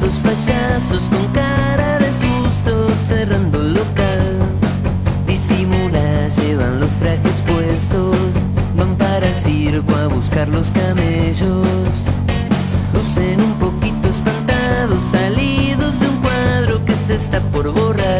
dos payasos con cara de susto cerrando el local. Disimula, llevan los trajes puestos, van para el circo a buscar los camellos. Lucen un poquito espantados, salidos de un cuadro que se está por borrar.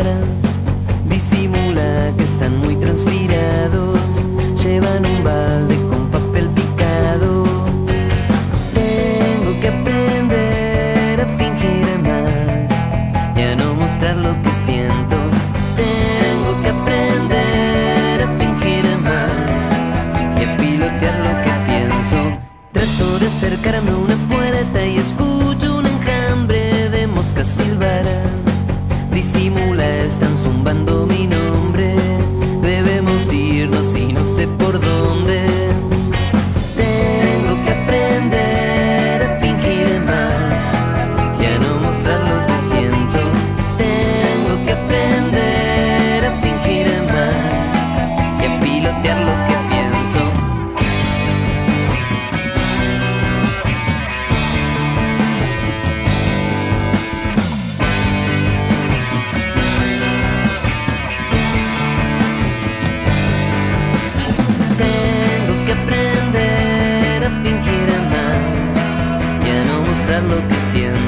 Trato de acercarme a una lo que siento.